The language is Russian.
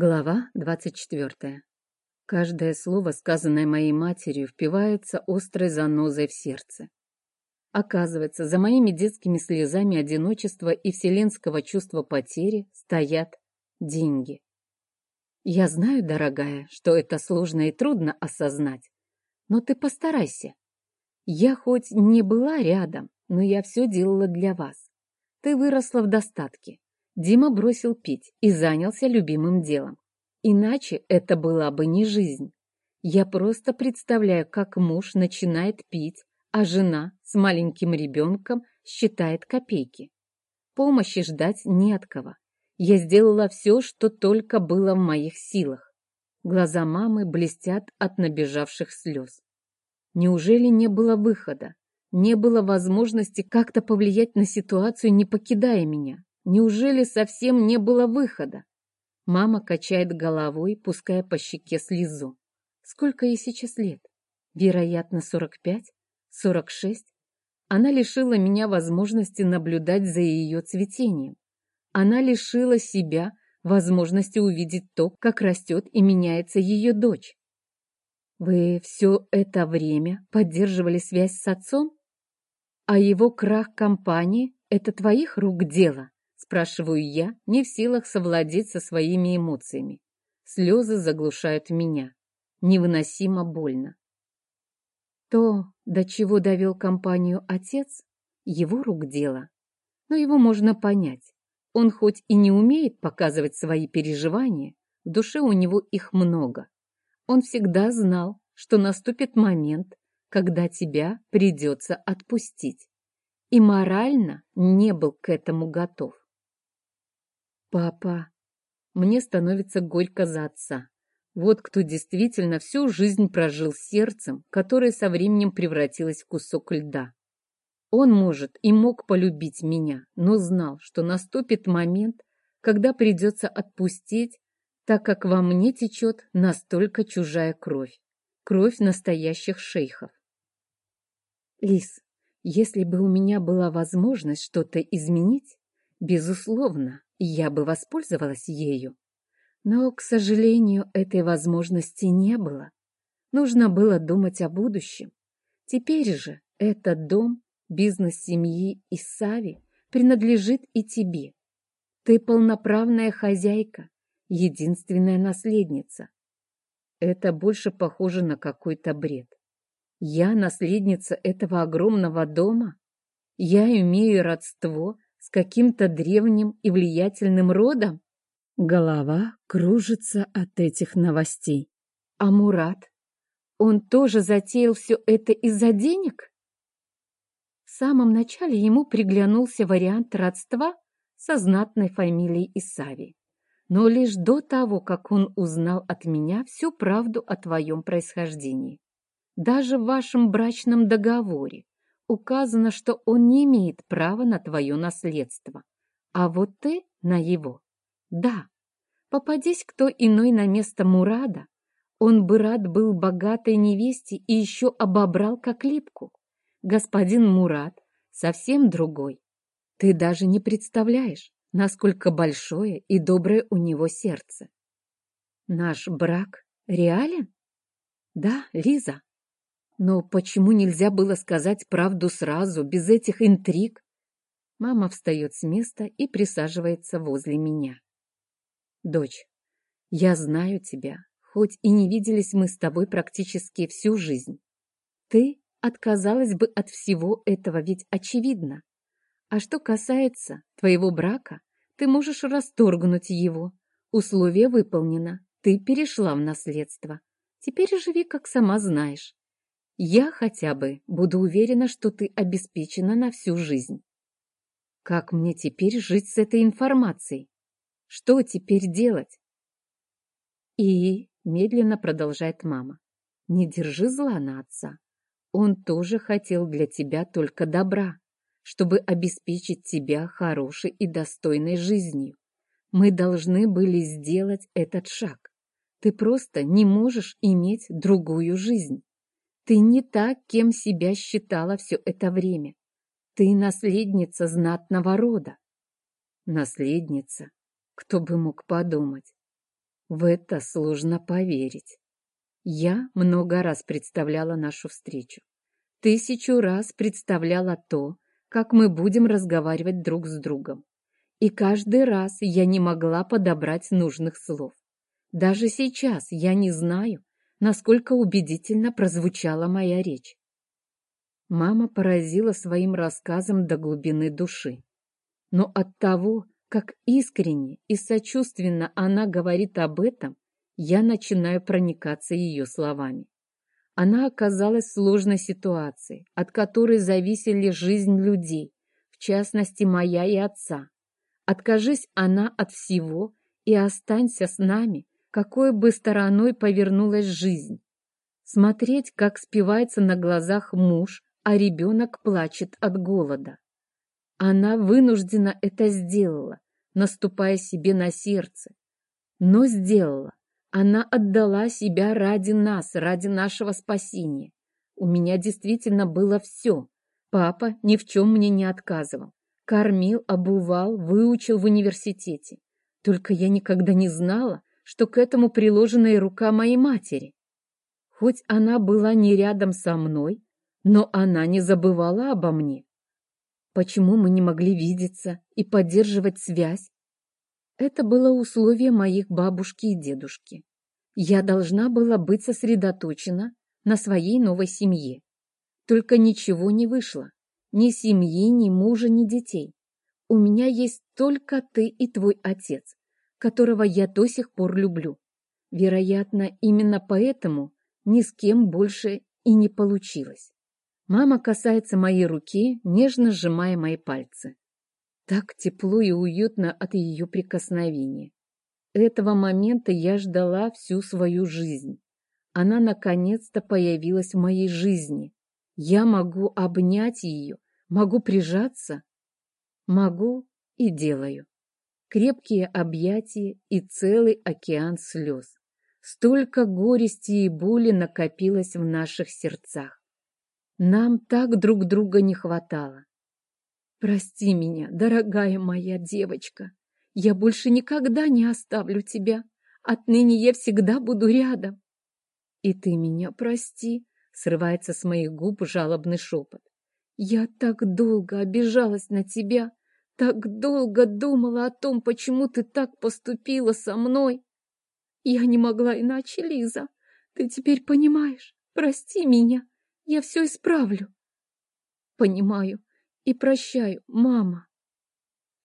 Глава двадцать четвертая. Каждое слово, сказанное моей матерью, впивается острой занозой в сердце. Оказывается, за моими детскими слезами одиночества и вселенского чувства потери стоят деньги. Я знаю, дорогая, что это сложно и трудно осознать, но ты постарайся. Я хоть не была рядом, но я все делала для вас. Ты выросла в достатке, Дима бросил пить и занялся любимым делом. Иначе это была бы не жизнь. Я просто представляю, как муж начинает пить, а жена с маленьким ребенком считает копейки. Помощи ждать не от кого. Я сделала все, что только было в моих силах. Глаза мамы блестят от набежавших слез. Неужели не было выхода? Не было возможности как-то повлиять на ситуацию, не покидая меня? Неужели совсем не было выхода? Мама качает головой, пуская по щеке слезу. Сколько ей сейчас лет? Вероятно, 45? 46? Она лишила меня возможности наблюдать за ее цветением. Она лишила себя возможности увидеть то, как растет и меняется ее дочь. Вы все это время поддерживали связь с отцом? А его крах компании – это твоих рук дело? Спрашиваю я, не в силах совладеть со своими эмоциями. Слезы заглушают меня. Невыносимо больно. То, до чего довел компанию отец, его рук дело. Но его можно понять. Он хоть и не умеет показывать свои переживания, в душе у него их много. Он всегда знал, что наступит момент, когда тебя придется отпустить. И морально не был к этому готов. Папа. Мне становится горько за отца. Вот кто действительно всю жизнь прожил сердцем, которое со временем превратилось в кусок льда. Он, может, и мог полюбить меня, но знал, что наступит момент, когда придется отпустить, так как во мне течет настолько чужая кровь, кровь настоящих шейхов. Лис, если бы у меня была возможность что-то изменить, безусловно, я бы воспользовалась ею. Но, к сожалению, этой возможности не было. Нужно было думать о будущем. Теперь же этот дом, бизнес семьи и Сави принадлежит и тебе. Ты полноправная хозяйка, единственная наследница. Это больше похоже на какой-то бред. Я наследница этого огромного дома? Я имею родство с каким-то древним и влиятельным родом? Голова кружится от этих новостей. А Мурат? Он тоже затеял все это из-за денег? В самом начале ему приглянулся вариант родства со знатной фамилией Исави. Но лишь до того, как он узнал от меня всю правду о твоем происхождении. Даже в вашем брачном договоре указано, что он не имеет права на твое наследство, а вот ты на его. Да, попадись кто иной на место Мурада, он бы рад был богатой невесте и еще обобрал как липку. Господин Мурад совсем другой. Ты даже не представляешь, насколько большое и доброе у него сердце. Наш брак реален? Да, Лиза, но почему нельзя было сказать правду сразу, без этих интриг? Мама встает с места и присаживается возле меня. Дочь, я знаю тебя, хоть и не виделись мы с тобой практически всю жизнь. Ты отказалась бы от всего этого, ведь очевидно. А что касается твоего брака, ты можешь расторгнуть его. Условие выполнено, ты перешла в наследство. Теперь живи, как сама знаешь. Я хотя бы буду уверена, что ты обеспечена на всю жизнь. Как мне теперь жить с этой информацией? Что теперь делать? И, медленно продолжает мама, не держи зла на отца. Он тоже хотел для тебя только добра, чтобы обеспечить тебя хорошей и достойной жизнью. Мы должны были сделать этот шаг. Ты просто не можешь иметь другую жизнь. Ты не так, кем себя считала все это время. Ты наследница знатного рода. Наследница? Кто бы мог подумать? В это сложно поверить. Я много раз представляла нашу встречу. Тысячу раз представляла то, как мы будем разговаривать друг с другом. И каждый раз я не могла подобрать нужных слов. Даже сейчас я не знаю, насколько убедительно прозвучала моя речь. Мама поразила своим рассказом до глубины души. Но от того, как искренне и сочувственно она говорит об этом, я начинаю проникаться ее словами. Она оказалась в сложной ситуации, от которой зависели жизнь людей, в частности, моя и отца. Откажись она от всего и останься с нами, какой бы стороной повернулась жизнь. Смотреть, как спивается на глазах муж, а ребенок плачет от голода. Она вынуждена это сделала, наступая себе на сердце. Но сделала. Она отдала себя ради нас, ради нашего спасения. У меня действительно было все. Папа ни в чем мне не отказывал. Кормил, обувал, выучил в университете. Только я никогда не знала, что к этому приложена и рука моей матери. Хоть она была не рядом со мной, но она не забывала обо мне. Почему мы не могли видеться и поддерживать связь? Это было условие моих бабушки и дедушки. Я должна была быть сосредоточена на своей новой семье. Только ничего не вышло. Ни семьи, ни мужа, ни детей. У меня есть только ты и твой отец которого я до сих пор люблю. Вероятно, именно поэтому ни с кем больше и не получилось. Мама касается моей руки, нежно сжимая мои пальцы. Так тепло и уютно от ее прикосновения. Этого момента я ждала всю свою жизнь. Она наконец-то появилась в моей жизни. Я могу обнять ее, могу прижаться, могу и делаю крепкие объятия и целый океан слез. Столько горести и боли накопилось в наших сердцах. Нам так друг друга не хватало. Прости меня, дорогая моя девочка. Я больше никогда не оставлю тебя. Отныне я всегда буду рядом. И ты меня прости, срывается с моих губ жалобный шепот. Я так долго обижалась на тебя, так долго думала о том, почему ты так поступила со мной. Я не могла иначе, Лиза. Ты теперь понимаешь. Прости меня. Я все исправлю. Понимаю и прощаю, мама.